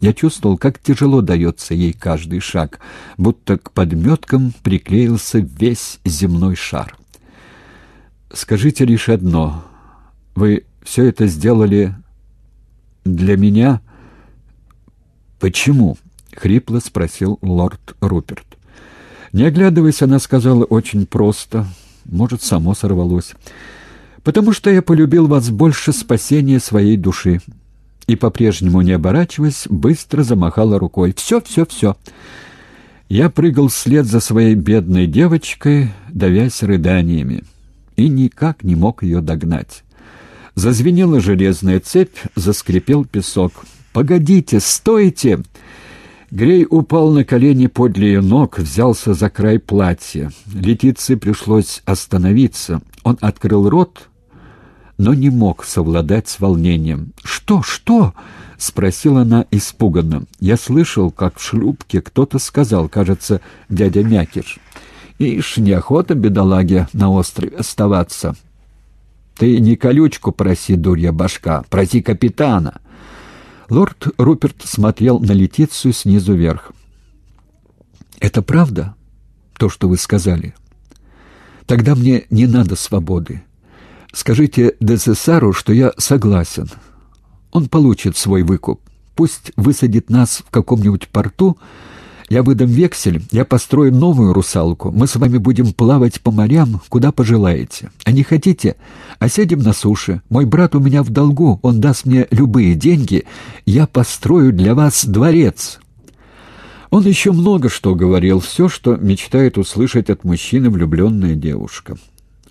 Я чувствовал, как тяжело дается ей каждый шаг, будто к подметкам приклеился весь земной шар. «Скажите лишь одно. Вы все это сделали для меня?» «Почему?» — хрипло спросил лорд Руперт. Не оглядываясь, она сказала очень просто, может, само сорвалось. «Потому что я полюбил вас больше спасения своей души» и, по-прежнему не оборачиваясь, быстро замахала рукой. «Все, все, все!» Я прыгал вслед за своей бедной девочкой, давясь рыданиями, и никак не мог ее догнать. Зазвенела железная цепь, заскрипел песок. «Погодите, стойте!» Грей упал на колени подле ее ног, взялся за край платья. Летице пришлось остановиться. Он открыл рот, но не мог совладать с волнением. «Что, что?» — спросила она испуганно. Я слышал, как в шлюпке кто-то сказал, кажется, дядя Мякиш. «Ишь, неохота бедолаге на острове оставаться». «Ты не колючку проси, дурья башка, проси капитана». Лорд Руперт смотрел на Летицию снизу вверх. «Это правда, то, что вы сказали? Тогда мне не надо свободы. Скажите Децесару, что я согласен. Он получит свой выкуп. Пусть высадит нас в каком-нибудь порту. Я выдам вексель, я построю новую русалку. Мы с вами будем плавать по морям, куда пожелаете. А не хотите? Осядем на суше. Мой брат у меня в долгу, он даст мне любые деньги. Я построю для вас дворец». Он еще много что говорил, все, что мечтает услышать от мужчины влюбленная девушка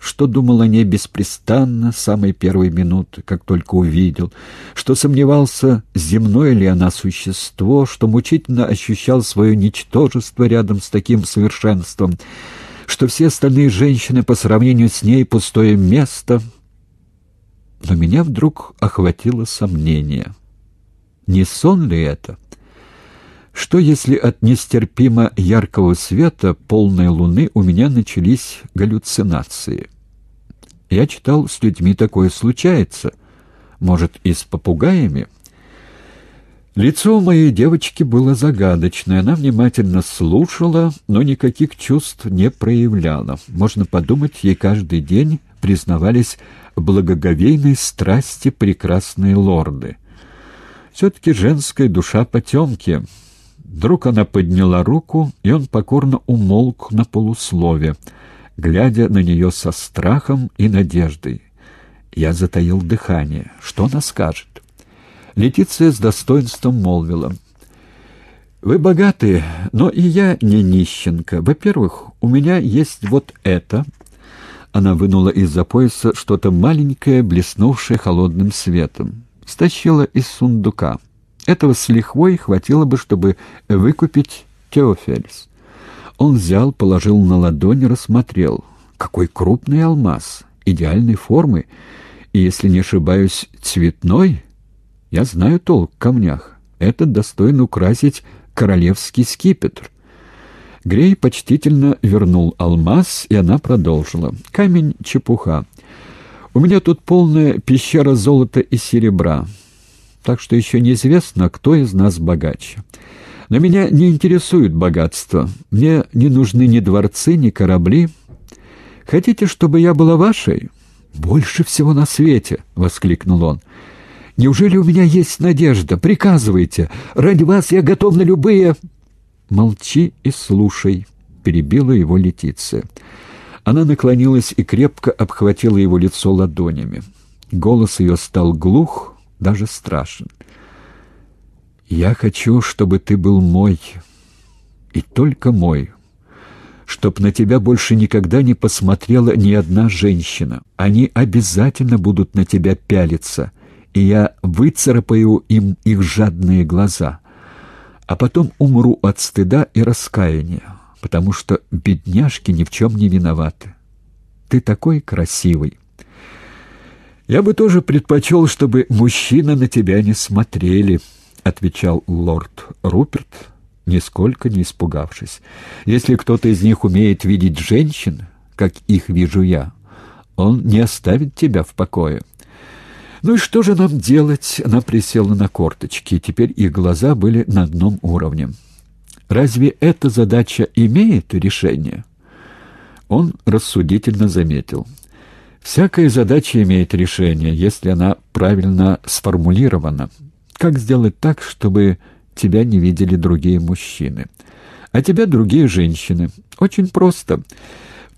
что думал о ней беспрестанно с самой первой минуты, как только увидел, что сомневался, земное ли она существо, что мучительно ощущал свое ничтожество рядом с таким совершенством, что все остальные женщины по сравнению с ней пустое место. Но меня вдруг охватило сомнение. Не сон ли это? Что, если от нестерпимо яркого света полной луны у меня начались галлюцинации? Я читал, с людьми такое случается. Может, и с попугаями? Лицо у моей девочки было загадочное. Она внимательно слушала, но никаких чувств не проявляла. Можно подумать, ей каждый день признавались благоговейной страсти прекрасные лорды. Все-таки женская душа потемки — Вдруг она подняла руку, и он покорно умолк на полуслове, глядя на нее со страхом и надеждой. Я затаил дыхание. Что она скажет? Летиция с достоинством молвила. «Вы богатые, но и я не нищенка. Во-первых, у меня есть вот это». Она вынула из-за пояса что-то маленькое, блеснувшее холодным светом. Стащила из сундука. Этого с лихвой хватило бы, чтобы выкупить Теофельс. Он взял, положил на ладонь, рассмотрел. Какой крупный алмаз, идеальной формы, и, если не ошибаюсь, цветной. Я знаю толк в камнях. Этот достоин украсить королевский скипетр. Грей почтительно вернул алмаз, и она продолжила. «Камень — чепуха. У меня тут полная пещера золота и серебра так что еще неизвестно, кто из нас богаче. Но меня не интересует богатство. Мне не нужны ни дворцы, ни корабли. Хотите, чтобы я была вашей? Больше всего на свете, воскликнул он. Неужели у меня есть надежда? Приказывайте. Ради вас я готов на любые Молчи и слушай, перебила его Летиция. Она наклонилась и крепко обхватила его лицо ладонями. Голос ее стал глух, даже страшен. «Я хочу, чтобы ты был мой, и только мой, чтоб на тебя больше никогда не посмотрела ни одна женщина. Они обязательно будут на тебя пялиться, и я выцарапаю им их жадные глаза, а потом умру от стыда и раскаяния, потому что бедняжки ни в чем не виноваты. Ты такой красивый». «Я бы тоже предпочел, чтобы мужчины на тебя не смотрели», — отвечал лорд Руперт, нисколько не испугавшись. «Если кто-то из них умеет видеть женщин, как их вижу я, он не оставит тебя в покое». «Ну и что же нам делать?» Она присела на корточки, и теперь их глаза были на одном уровне. «Разве эта задача имеет решение?» Он рассудительно заметил. «Всякая задача имеет решение, если она правильно сформулирована. Как сделать так, чтобы тебя не видели другие мужчины, а тебя другие женщины? Очень просто».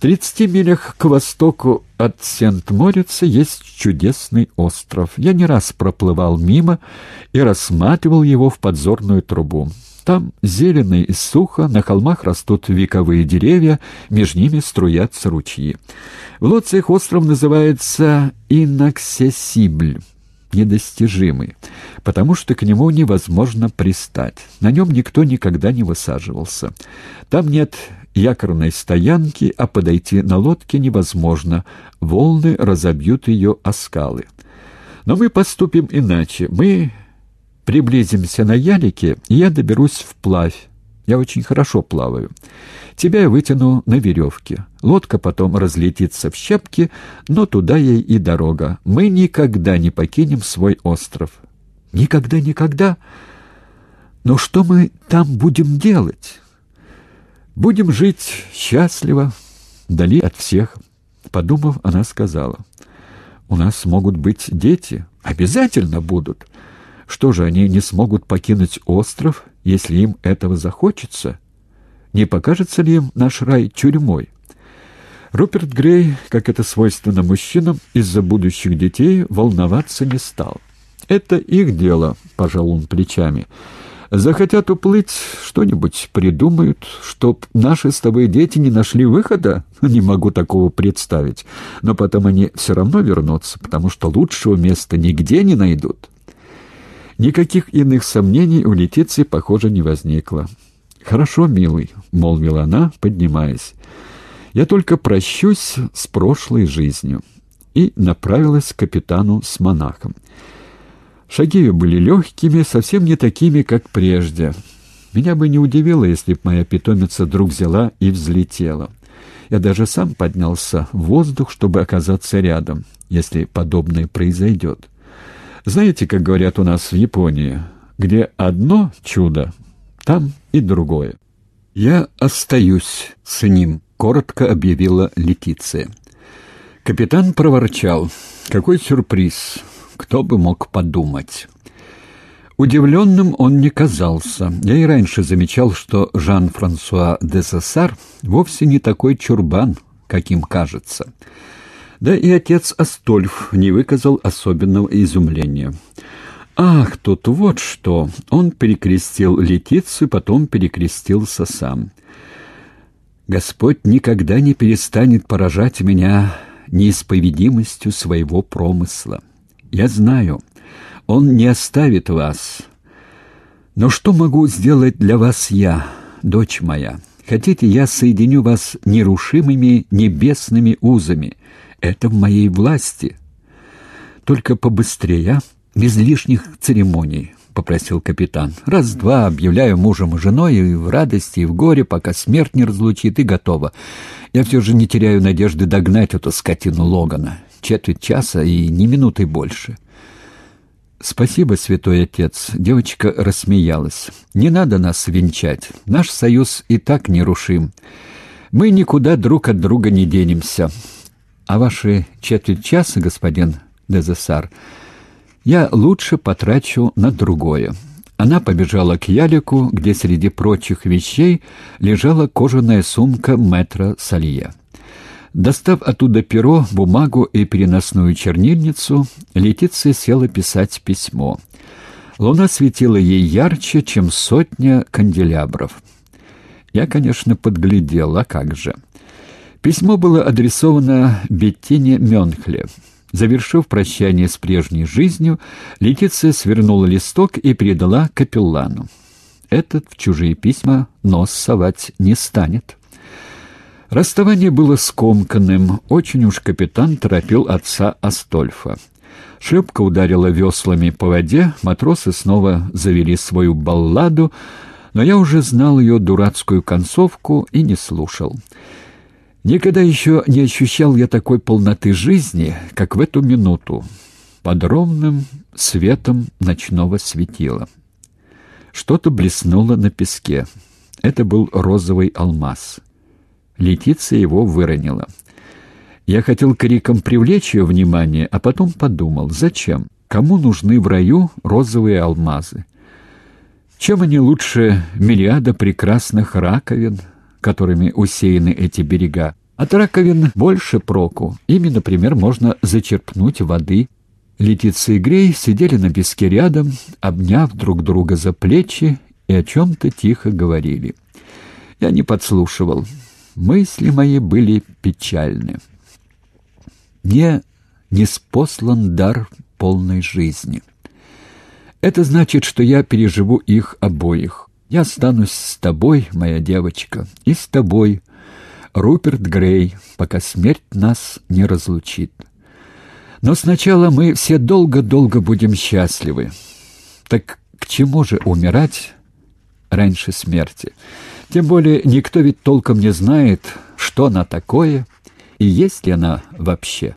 В 30 милях к востоку от Сент-Морица есть чудесный остров. Я не раз проплывал мимо и рассматривал его в подзорную трубу. Там зелено и сухо, на холмах растут вековые деревья, между ними струятся ручьи. В Лоциях остров называется Инаксесибль недостижимый, потому что к нему невозможно пристать. На нем никто никогда не высаживался. Там нет якорной стоянки, а подойти на лодке невозможно. Волны разобьют ее о скалы. Но мы поступим иначе. Мы приблизимся на ялике, и я доберусь вплавь. Я очень хорошо плаваю. Тебя я вытяну на веревке. Лодка потом разлетится в щепки, но туда ей и дорога. Мы никогда не покинем свой остров. Никогда, никогда. Но что мы там будем делать? Будем жить счастливо, вдали от всех. Подумав, она сказала, «У нас могут быть дети. Обязательно будут. Что же, они не смогут покинуть остров, если им этого захочется?» Не покажется ли им наш рай тюрьмой? Руперт Грей, как это свойственно мужчинам, из-за будущих детей волноваться не стал. «Это их дело», — пожал он плечами. «Захотят уплыть, что-нибудь придумают, чтоб наши с тобой дети не нашли выхода? Не могу такого представить. Но потом они все равно вернутся, потому что лучшего места нигде не найдут». Никаких иных сомнений у Летиции, похоже, не возникло. «Хорошо, милый», — молвила она, поднимаясь. «Я только прощусь с прошлой жизнью» и направилась к капитану с монахом. Шаги ее были легкими, совсем не такими, как прежде. Меня бы не удивило, если б моя питомица вдруг взяла и взлетела. Я даже сам поднялся в воздух, чтобы оказаться рядом, если подобное произойдет. Знаете, как говорят у нас в Японии, где одно чудо, там и другое. «Я остаюсь с ним», — коротко объявила Летиция. Капитан проворчал. «Какой сюрприз! Кто бы мог подумать!» Удивленным он не казался. Я и раньше замечал, что Жан-Франсуа де Сессар вовсе не такой чурбан, каким кажется. Да и отец Астольф не выказал особенного изумления. «Ах, тут вот что!» Он перекрестил Летицию, потом перекрестился сам. «Господь никогда не перестанет поражать меня неисповедимостью своего промысла. Я знаю, Он не оставит вас. Но что могу сделать для вас я, дочь моя? Хотите, я соединю вас нерушимыми небесными узами? Это в моей власти. Только побыстрее, а?» без лишних церемоний», — попросил капитан. «Раз-два объявляю мужем и женой, и в радости, и в горе, пока смерть не разлучит, и готово. Я все же не теряю надежды догнать эту скотину Логана. Четверть часа и ни минуты больше». «Спасибо, святой отец», — девочка рассмеялась. «Не надо нас венчать. Наш союз и так нерушим. Мы никуда друг от друга не денемся. А ваши четверть часа, господин Дезессар, — я лучше потрачу на другое». Она побежала к ялику, где среди прочих вещей лежала кожаная сумка метра Салье. Достав оттуда перо, бумагу и переносную чернильницу, Летиция села писать письмо. Луна светила ей ярче, чем сотня канделябров. Я, конечно, подглядел, а как же. Письмо было адресовано Беттине Мёнхле. Завершив прощание с прежней жизнью, Летиция свернула листок и передала капеллану. Этот в чужие письма нос совать не станет. Расставание было скомканным, очень уж капитан торопил отца Астольфа. Шлюпка ударила веслами по воде, матросы снова завели свою балладу, но я уже знал ее дурацкую концовку и не слушал. Никогда еще не ощущал я такой полноты жизни, как в эту минуту. под ровным светом ночного светила. Что-то блеснуло на песке. Это был розовый алмаз. Летиция его выронила. Я хотел криком привлечь ее внимание, а потом подумал, зачем? Кому нужны в раю розовые алмазы? Чем они лучше мириада прекрасных раковин, которыми усеяны эти берега? От раковин больше проку. Ими, например, можно зачерпнуть воды. Летиция и Грей сидели на песке рядом, обняв друг друга за плечи и о чем-то тихо говорили. Я не подслушивал. Мысли мои были печальны. Мне не спослан дар полной жизни. Это значит, что я переживу их обоих. Я останусь с тобой, моя девочка, и с тобой, Руперт Грей, пока смерть нас не разлучит. Но сначала мы все долго-долго будем счастливы. Так к чему же умирать раньше смерти? Тем более никто ведь толком не знает, что она такое и есть ли она вообще.